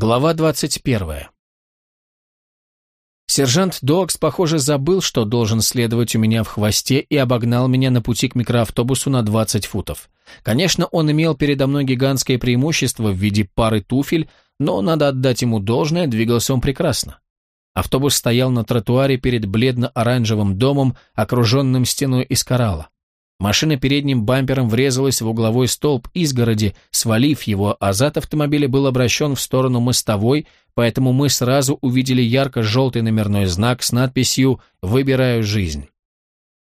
Глава 21. Сержант Докс, похоже, забыл, что должен следовать у меня в хвосте и обогнал меня на пути к микроавтобусу на 20 футов. Конечно, он имел передо мной гигантское преимущество в виде пары туфель, но, надо отдать ему должное, двигался он прекрасно. Автобус стоял на тротуаре перед бледно-оранжевым домом, окруженным стеной из коралла. Машина передним бампером врезалась в угловой столб изгороди, свалив его, а зад автомобиля был обращен в сторону мостовой, поэтому мы сразу увидели ярко-желтый номерной знак с надписью «Выбираю жизнь».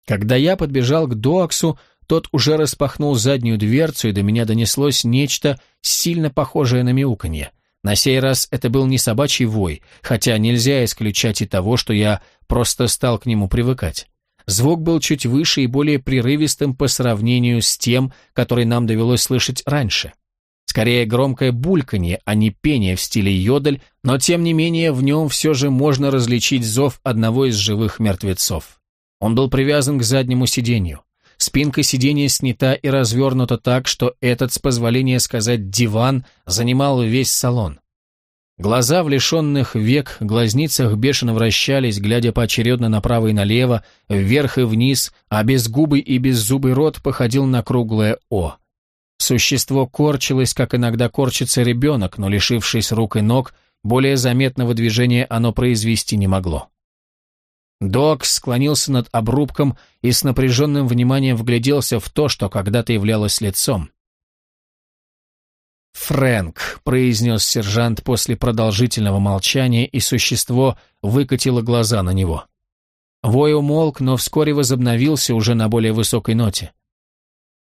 Когда я подбежал к Дуаксу, тот уже распахнул заднюю дверцу, и до меня донеслось нечто сильно похожее на мяуканье. На сей раз это был не собачий вой, хотя нельзя исключать и того, что я просто стал к нему привыкать. Звук был чуть выше и более прерывистым по сравнению с тем, который нам довелось слышать раньше. Скорее громкое бульканье, а не пение в стиле йодель, но тем не менее в нем все же можно различить зов одного из живых мертвецов. Он был привязан к заднему сиденью. Спинка сиденья снята и развернута так, что этот, с позволения сказать, диван занимал весь салон. Глаза в лишенных век глазницах бешено вращались, глядя поочередно направо и налево, вверх и вниз, а безгубый и беззубый рот походил на круглое «О». Существо корчилось, как иногда корчится ребенок, но, лишившись рук и ног, более заметного движения оно произвести не могло. Док склонился над обрубком и с напряженным вниманием вгляделся в то, что когда-то являлось лицом. «Фрэнк», — произнес сержант после продолжительного молчания, и существо выкатило глаза на него. Вой умолк, но вскоре возобновился уже на более высокой ноте.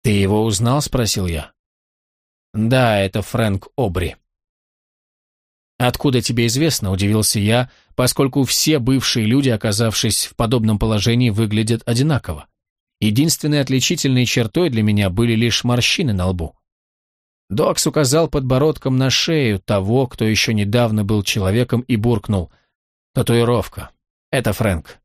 «Ты его узнал?» — спросил я. «Да, это Фрэнк Обри». «Откуда тебе известно?» — удивился я, поскольку все бывшие люди, оказавшись в подобном положении, выглядят одинаково. Единственной отличительной чертой для меня были лишь морщины на лбу. Докс указал подбородком на шею того, кто еще недавно был человеком, и буркнул. «Татуировка. Это Фрэнк».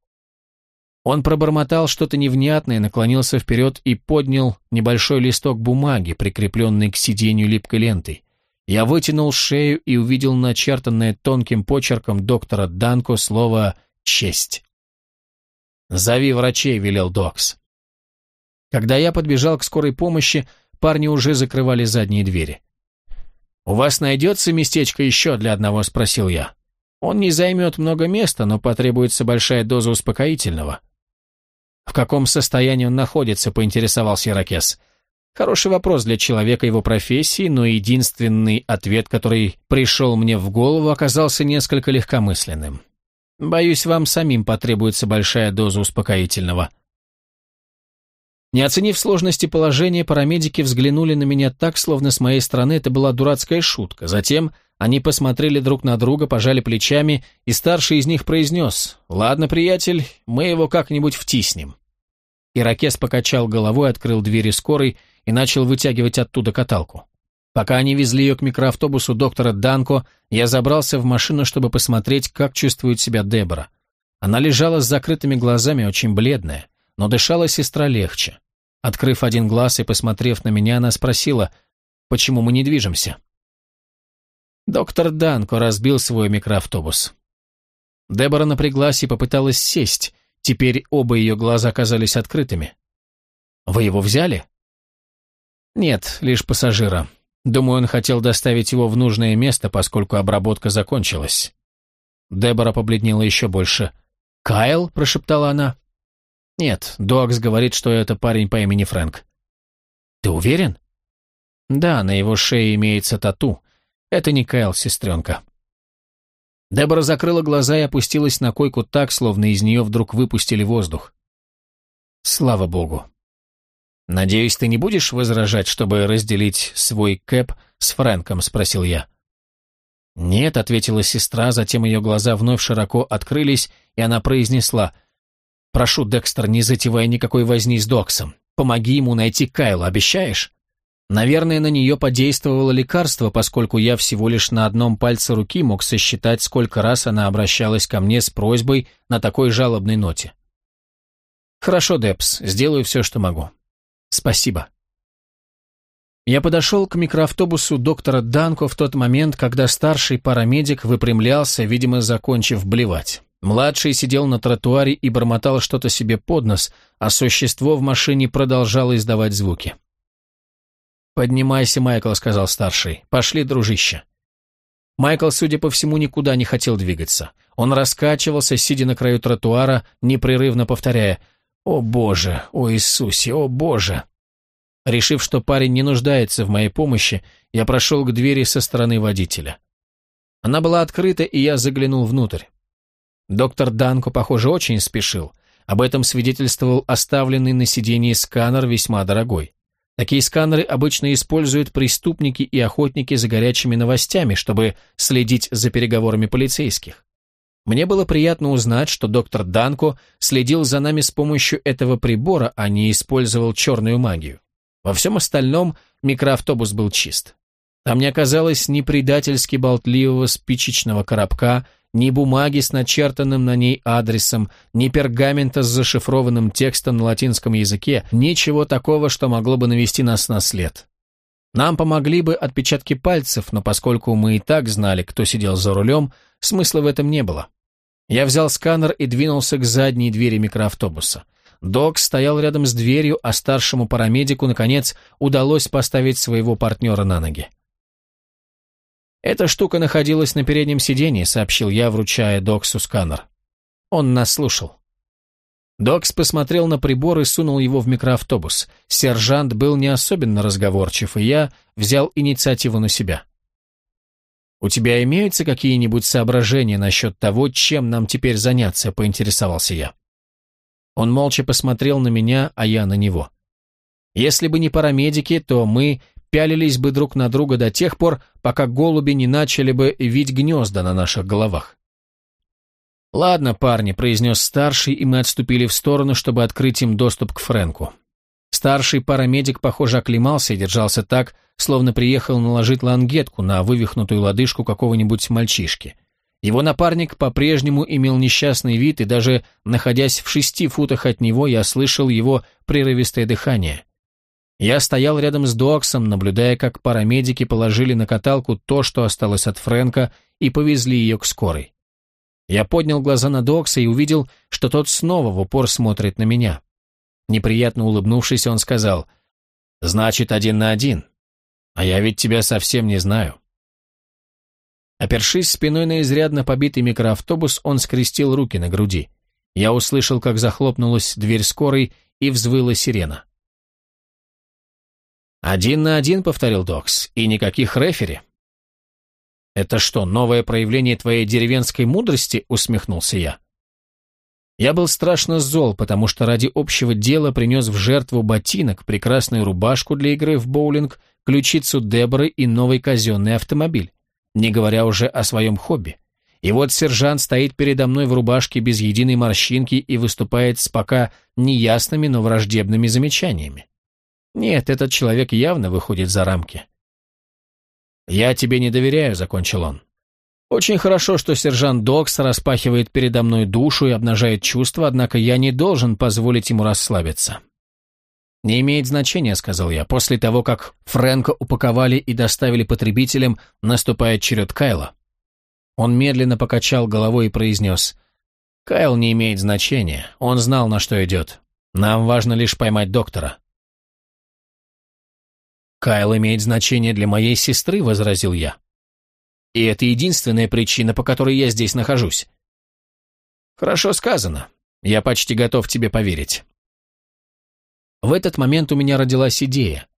Он пробормотал что-то невнятное, наклонился вперед и поднял небольшой листок бумаги, прикрепленный к сиденью липкой лентой. Я вытянул шею и увидел начертанное тонким почерком доктора Данко слово «честь». «Зови врачей», — велел Докс. Когда я подбежал к скорой помощи, Парни уже закрывали задние двери. «У вас найдется местечко еще для одного?» – спросил я. «Он не займет много места, но потребуется большая доза успокоительного». «В каком состоянии он находится?» – поинтересовался Иракес. Хороший вопрос для человека его профессии, но единственный ответ, который пришел мне в голову, оказался несколько легкомысленным. «Боюсь, вам самим потребуется большая доза успокоительного». Не оценив сложности положения, парамедики взглянули на меня так, словно с моей стороны это была дурацкая шутка. Затем они посмотрели друг на друга, пожали плечами, и старший из них произнес «Ладно, приятель, мы его как-нибудь втиснем». Иракес покачал головой, открыл двери скорой и начал вытягивать оттуда каталку. Пока они везли ее к микроавтобусу доктора Данко, я забрался в машину, чтобы посмотреть, как чувствует себя Дебора. Она лежала с закрытыми глазами, очень бледная но дышала сестра легче. Открыв один глаз и посмотрев на меня, она спросила, почему мы не движемся. Доктор Данко разбил свой микроавтобус. Дебора напряглась и попыталась сесть. Теперь оба ее глаза оказались открытыми. «Вы его взяли?» «Нет, лишь пассажира. Думаю, он хотел доставить его в нужное место, поскольку обработка закончилась». Дебора побледнела еще больше. «Кайл?» – прошептала она. «Нет, Докс говорит, что это парень по имени Фрэнк». «Ты уверен?» «Да, на его шее имеется тату. Это не Кайл, сестренка». Дебора закрыла глаза и опустилась на койку так, словно из нее вдруг выпустили воздух. «Слава богу». «Надеюсь, ты не будешь возражать, чтобы разделить свой кэп с Фрэнком?» – спросил я. «Нет», – ответила сестра, затем ее глаза вновь широко открылись, и она произнесла – Прошу, Декстер, не затевай никакой возни с Доксом. Помоги ему найти Кайла, обещаешь? Наверное, на нее подействовало лекарство, поскольку я всего лишь на одном пальце руки мог сосчитать, сколько раз она обращалась ко мне с просьбой на такой жалобной ноте. «Хорошо, Депс, сделаю все, что могу. Спасибо». Я подошел к микроавтобусу доктора Данко в тот момент, когда старший парамедик выпрямлялся, видимо, закончив блевать. Младший сидел на тротуаре и бормотал что-то себе под нос, а существо в машине продолжало издавать звуки. «Поднимайся, Майкл», — сказал старший. «Пошли, дружище». Майкл, судя по всему, никуда не хотел двигаться. Он раскачивался, сидя на краю тротуара, непрерывно повторяя «О Боже! О Иисусе! О Боже!». Решив, что парень не нуждается в моей помощи, я прошел к двери со стороны водителя. Она была открыта, и я заглянул внутрь. Доктор Данко, похоже, очень спешил. Об этом свидетельствовал оставленный на сидении сканер весьма дорогой. Такие сканеры обычно используют преступники и охотники за горячими новостями, чтобы следить за переговорами полицейских. Мне было приятно узнать, что доктор Данко следил за нами с помощью этого прибора, а не использовал черную магию. Во всем остальном микроавтобус был чист. Там не оказалось ни предательски болтливого спичечного коробка, ни бумаги с начертанным на ней адресом, ни пергамента с зашифрованным текстом на латинском языке, ничего такого, что могло бы навести нас на след. Нам помогли бы отпечатки пальцев, но поскольку мы и так знали, кто сидел за рулем, смысла в этом не было. Я взял сканер и двинулся к задней двери микроавтобуса. Док стоял рядом с дверью, а старшему парамедику, наконец, удалось поставить своего партнера на ноги. «Эта штука находилась на переднем сиденье», — сообщил я, вручая Доксу сканер. Он нас слушал. Докс посмотрел на прибор и сунул его в микроавтобус. Сержант был не особенно разговорчив, и я взял инициативу на себя. «У тебя имеются какие-нибудь соображения насчет того, чем нам теперь заняться?» — поинтересовался я. Он молча посмотрел на меня, а я на него. Если бы не парамедики, то мы пялились бы друг на друга до тех пор, пока голуби не начали бы вить гнезда на наших головах. «Ладно, парни», — произнес старший, и мы отступили в сторону, чтобы открыть им доступ к Фрэнку. Старший парамедик, похоже, оклемался и держался так, словно приехал наложить лангетку на вывихнутую лодыжку какого-нибудь мальчишки. Его напарник по-прежнему имел несчастный вид, и даже находясь в шести футах от него, я слышал его прерывистое дыхание. Я стоял рядом с Доксом, наблюдая, как парамедики положили на каталку то, что осталось от Фрэнка, и повезли ее к скорой. Я поднял глаза на Докса и увидел, что тот снова в упор смотрит на меня. Неприятно улыбнувшись, он сказал, «Значит, один на один. А я ведь тебя совсем не знаю». Опершись спиной на изрядно побитый микроавтобус, он скрестил руки на груди. Я услышал, как захлопнулась дверь скорой и взвыла сирена. «Один на один», — повторил Докс, — «и никаких рефери». «Это что, новое проявление твоей деревенской мудрости?» — усмехнулся я. Я был страшно зол, потому что ради общего дела принес в жертву ботинок, прекрасную рубашку для игры в боулинг, ключицу Деборы и новый казенный автомобиль, не говоря уже о своем хобби. И вот сержант стоит передо мной в рубашке без единой морщинки и выступает с пока неясными, но враждебными замечаниями. Нет, этот человек явно выходит за рамки. «Я тебе не доверяю», — закончил он. «Очень хорошо, что сержант Докс распахивает передо мной душу и обнажает чувства, однако я не должен позволить ему расслабиться». «Не имеет значения», — сказал я. «После того, как Фрэнка упаковали и доставили потребителям, наступает черед Кайла». Он медленно покачал головой и произнес. «Кайл не имеет значения. Он знал, на что идет. Нам важно лишь поймать доктора». «Кайл имеет значение для моей сестры», — возразил я. «И это единственная причина, по которой я здесь нахожусь». «Хорошо сказано. Я почти готов тебе поверить». В этот момент у меня родилась идея.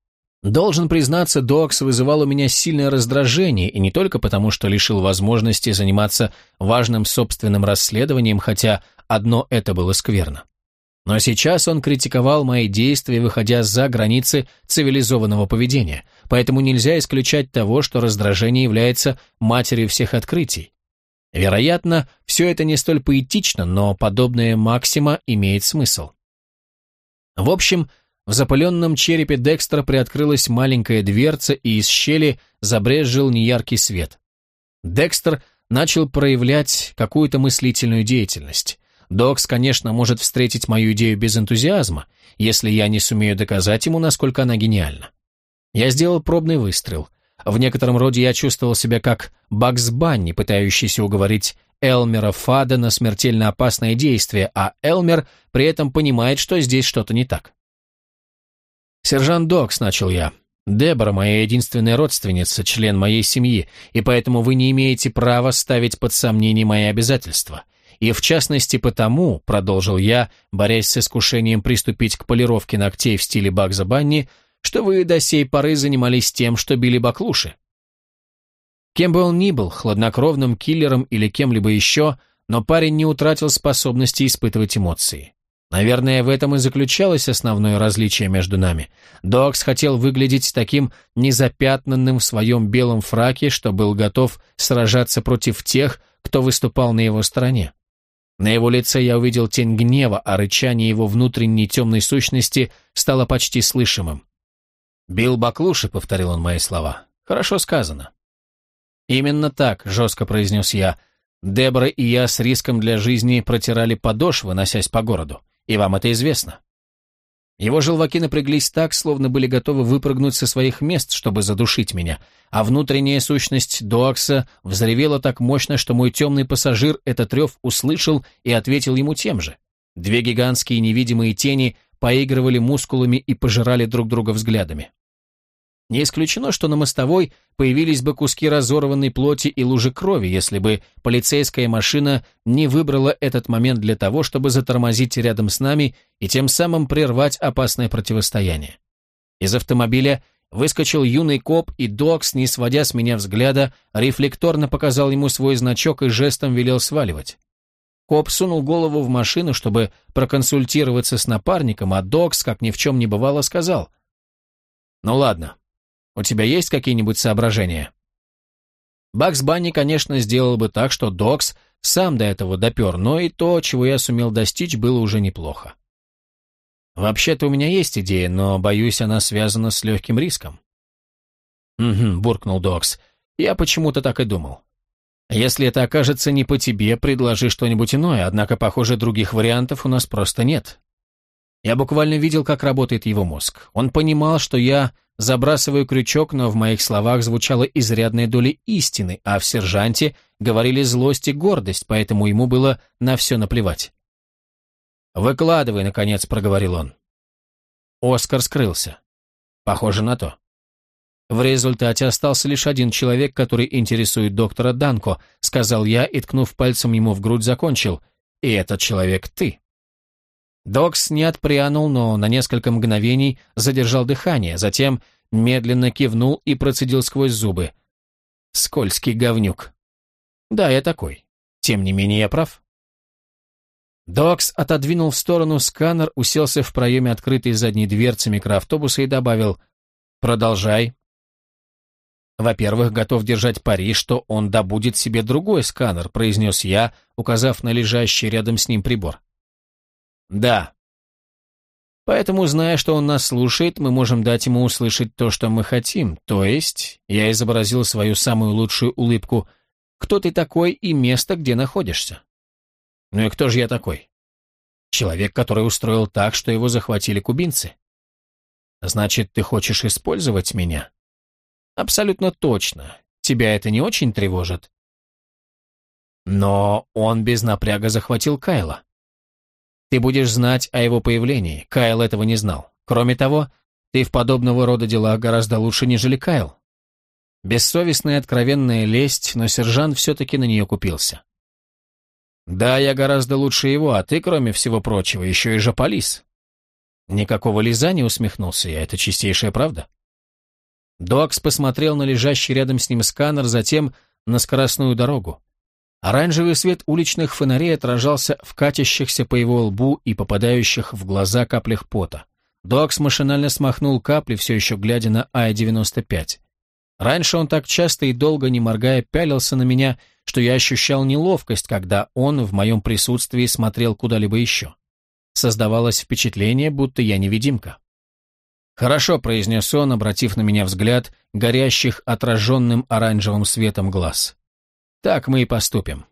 Должен признаться, Докс вызывал у меня сильное раздражение, и не только потому, что лишил возможности заниматься важным собственным расследованием, хотя одно это было скверно. Но сейчас он критиковал мои действия, выходя за границы цивилизованного поведения, поэтому нельзя исключать того, что раздражение является матерью всех открытий. Вероятно, все это не столь поэтично, но подобная максима имеет смысл. В общем, в запыленном черепе Декстра приоткрылась маленькая дверца, и из щели забрезжил неяркий свет. Декстер начал проявлять какую-то мыслительную деятельность. Докс, конечно, может встретить мою идею без энтузиазма, если я не сумею доказать ему, насколько она гениальна. Я сделал пробный выстрел. В некотором роде я чувствовал себя как Бакс Банни, пытающийся уговорить Элмера Фада на смертельно опасное действие, а Элмер при этом понимает, что здесь что-то не так. «Сержант Докс», — начал я, — «Дебора моя единственная родственница, член моей семьи, и поэтому вы не имеете права ставить под сомнение мои обязательства. И в частности потому, — продолжил я, борясь с искушением приступить к полировке ногтей в стиле Багза Банни, что вы до сей поры занимались тем, что били баклуши. Кем бы он ни был, хладнокровным киллером или кем-либо еще, но парень не утратил способности испытывать эмоции. Наверное, в этом и заключалось основное различие между нами. Докс хотел выглядеть таким незапятнанным в своем белом фраке, что был готов сражаться против тех, кто выступал на его стороне. На его лице я увидел тень гнева, а рычание его внутренней темной сущности стало почти слышимым. «Бил Баклуши», — повторил он мои слова. «Хорошо сказано». «Именно так», — жестко произнес я. «Дебора и я с риском для жизни протирали подошвы, носясь по городу, и вам это известно». Его желваки напряглись так, словно были готовы выпрыгнуть со своих мест, чтобы задушить меня, а внутренняя сущность Доакса взревела так мощно, что мой темный пассажир этот рев услышал и ответил ему тем же. Две гигантские невидимые тени поигрывали мускулами и пожирали друг друга взглядами. Не исключено, что на мостовой появились бы куски разорванной плоти и лужи крови, если бы полицейская машина не выбрала этот момент для того, чтобы затормозить рядом с нами и тем самым прервать опасное противостояние. Из автомобиля выскочил юный коп, и Докс, не сводя с меня взгляда, рефлекторно показал ему свой значок и жестом велел сваливать. Коп сунул голову в машину, чтобы проконсультироваться с напарником, а Докс, как ни в чем не бывало, сказал, «Ну ладно, у тебя есть какие-нибудь соображения?» Бакс Банни, конечно, сделал бы так, что Докс сам до этого допер, но и то, чего я сумел достичь, было уже неплохо. «Вообще-то у меня есть идея, но, боюсь, она связана с легким риском». «Угу», — буркнул Докс. «Я почему-то так и думал. Если это окажется не по тебе, предложи что-нибудь иное, однако, похоже, других вариантов у нас просто нет». Я буквально видел, как работает его мозг. Он понимал, что я Забрасываю крючок, но в моих словах звучала изрядная доля истины, а в сержанте говорили злость и гордость, поэтому ему было на все наплевать. «Выкладывай», — наконец проговорил он. Оскар скрылся. Похоже на то. В результате остался лишь один человек, который интересует доктора Данко, сказал я и, ткнув пальцем ему в грудь, закончил. И этот человек ты. Докс не отпрянул, но на несколько мгновений задержал дыхание, затем медленно кивнул и процедил сквозь зубы. «Скользкий говнюк». «Да, я такой. Тем не менее, я прав». Докс отодвинул в сторону сканер, уселся в проеме открытой задней дверцы микроавтобуса и добавил «Продолжай». «Во-первых, готов держать пари, что он добудет себе другой сканер», произнес я, указав на лежащий рядом с ним прибор. Да. Поэтому, зная, что он нас слушает, мы можем дать ему услышать то, что мы хотим. То есть, я изобразил свою самую лучшую улыбку. Кто ты такой и место, где находишься? Ну и кто же я такой? Человек, который устроил так, что его захватили кубинцы. Значит, ты хочешь использовать меня? Абсолютно точно. Тебя это не очень тревожит? Но он без напряга захватил Кайла. Ты будешь знать о его появлении. Кайл этого не знал. Кроме того, ты в подобного рода делах гораздо лучше, нежели Кайл. Бессовестная откровенная лесть, но сержант все-таки на нее купился. Да, я гораздо лучше его, а ты, кроме всего прочего, еще и жополис. Никакого лизания усмехнулся я, это чистейшая правда. Докс посмотрел на лежащий рядом с ним сканер, затем на скоростную дорогу. Оранжевый свет уличных фонарей отражался в катящихся по его лбу и попадающих в глаза каплях пота. Докс машинально смахнул капли, все еще глядя на Ай-95. Раньше он так часто и долго, не моргая, пялился на меня, что я ощущал неловкость, когда он в моем присутствии смотрел куда-либо еще. Создавалось впечатление, будто я невидимка. «Хорошо», — произнес он, обратив на меня взгляд, горящих отраженным оранжевым светом глаз. Так мы и поступим.